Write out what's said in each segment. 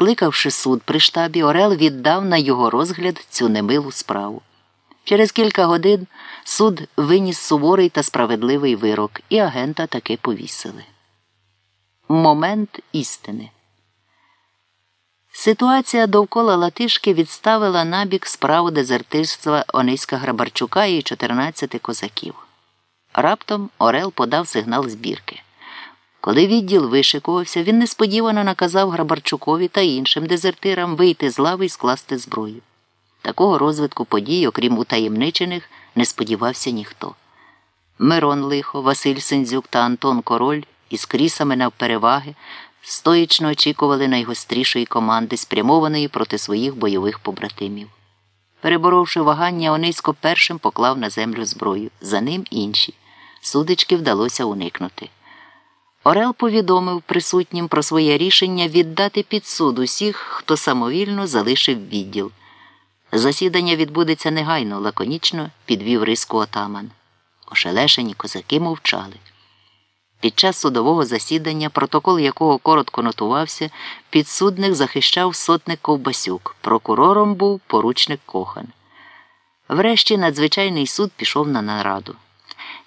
Скликавши суд при штабі, Орел віддав на його розгляд цю немилу справу. Через кілька годин суд виніс суворий та справедливий вирок, і агента таки повісили. Момент істини. Ситуація довкола Латишки відставила набік справу дезертирства Ониська Грабарчука і 14 козаків. Раптом Орел подав сигнал збірки. Коли відділ вишикувався, він несподівано наказав Грабарчукові та іншим дезертирам вийти з лави і скласти зброю. Такого розвитку подій, окрім утаємничених, не сподівався ніхто. Мирон Лихо, Василь Синдзюк та Антон Король із крісами навпереваги стоїчно очікували найгострішої команди, спрямованої проти своїх бойових побратимів. Переборовши вагання, Онисько першим поклав на землю зброю, за ним інші. Судички вдалося уникнути. Орел повідомив присутнім про своє рішення віддати під суд усіх, хто самовільно залишив відділ. Засідання відбудеться негайно, лаконічно підвів риску отаман. Ошелешені козаки мовчали. Під час судового засідання, протокол якого коротко нотувався, підсудних захищав сотник Ковбасюк, прокурором був поручник Кохан. Врешті надзвичайний суд пішов на нараду.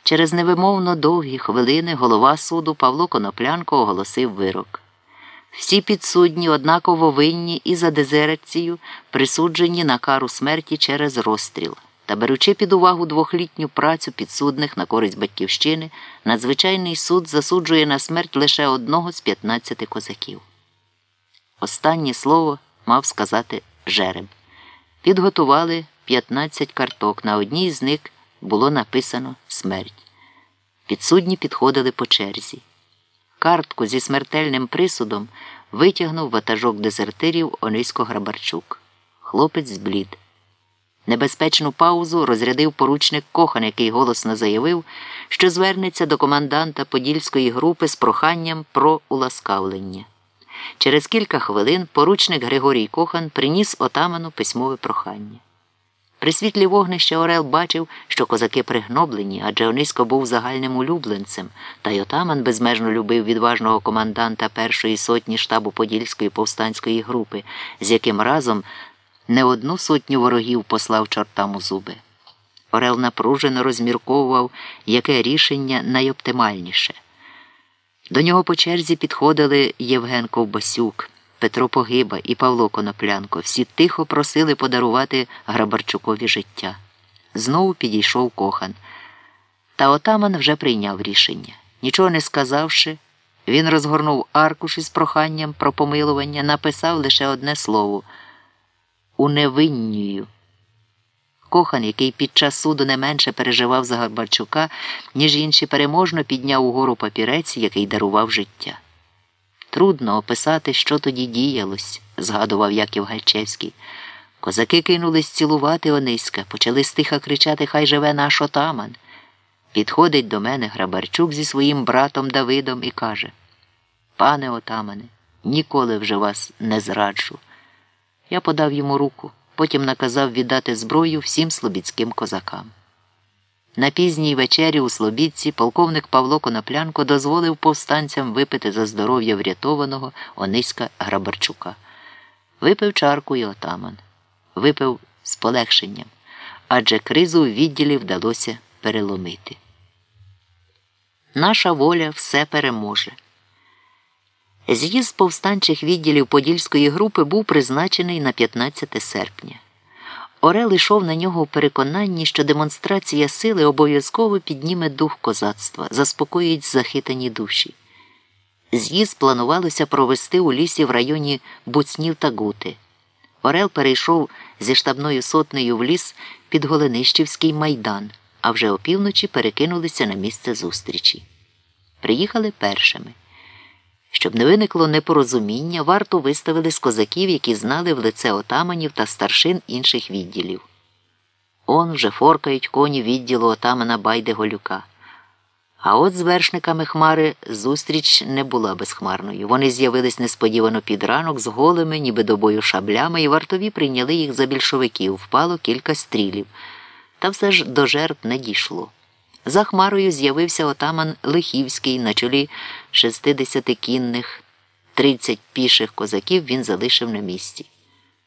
Через невимовно довгі хвилини голова суду Павло Коноплянко оголосив вирок. Всі підсудні однаково винні і за дезерекцію, присуджені на кару смерті через розстріл. Та беручи під увагу двохлітню працю підсудних на користь батьківщини, надзвичайний суд засуджує на смерть лише одного з 15 козаків. Останнє слово мав сказати жереб. Підготували 15 карток. На одній з них було написано смерть. Підсудні підходили по черзі. Картку зі смертельним присудом витягнув ватажок дезертирів Онисько Грабарчук. Хлопець зблід. Небезпечну паузу розрядив поручник Кохан, який голосно заявив, що звернеться до команданта Подільської групи з проханням про уласкавлення. Через кілька хвилин поручник Григорій Кохан приніс отаману письмове прохання. При світлі вогнища Орел бачив, що козаки пригноблені, адже Онисько був загальним улюбленцем, та й отаман безмежно любив відважного команданта першої сотні штабу Подільської повстанської групи, з яким разом не одну сотню ворогів послав чортам у зуби. Орел напружено розмірковував, яке рішення найоптимальніше. До нього по черзі підходили Євген Ковбасюк, Петро Погиба і Павло Коноплянко. Всі тихо просили подарувати Грабарчукові життя. Знову підійшов кохан. Та отаман вже прийняв рішення. Нічого не сказавши, він розгорнув аркуш із проханням про помилування, написав лише одне слово уневиннюю. Кохан, який під час суду не менше переживав за Горбарчука, ніж інші переможно підняв угору папірець, який дарував життя. Трудно описати, що тоді діялось, згадував Яків Гальчевський. Козаки кинулись цілувати Ониська, почали стиха кричати Хай живе наш отаман. Підходить до мене Грабарчук зі своїм братом Давидом і каже Пане отамане, ніколи вже вас не зраджу. Я подав йому руку, потім наказав віддати зброю всім слобідським козакам. На пізній вечері у Слобідці полковник Павло Коноплянко дозволив повстанцям випити за здоров'я врятованого Ониська Грабарчука. Випив чарку і отаман. Випив з полегшенням, адже кризу у відділі вдалося переломити. Наша воля все переможе. З'їзд повстанчих відділів Подільської групи був призначений на 15 серпня. Орел йшов на нього у переконанні, що демонстрація сили обов'язково підніме дух козацтва, заспокоїть захитані душі. З'їзд планувалося провести у лісі в районі Буцнів та Гути. Орел перейшов зі штабною сотнею в ліс під Голенищівський майдан, а вже опівночі перекинулися на місце зустрічі. Приїхали першими. Щоб не виникло непорозуміння, варту виставили з козаків, які знали в лице отаманів та старшин інших відділів. Он вже форкають коні відділу отамана Байде Голюка. А от з вершниками Хмари зустріч не була безхмарною. Вони з'явились несподівано під ранок з голими, ніби до бою шаблями, і вартові прийняли їх за більшовиків, впало кілька стрілів. Та все ж до жертв не дійшло. За Хмарою з'явився отаман Лихівський на чолі 60 кінних Тридцять піших козаків він залишив на місці.